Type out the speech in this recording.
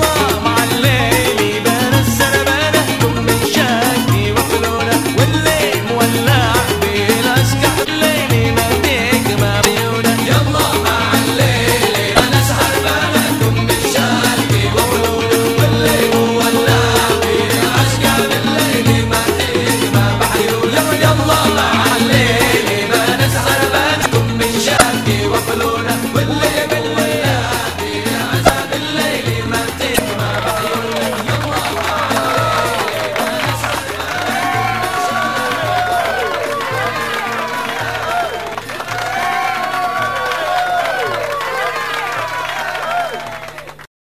Allah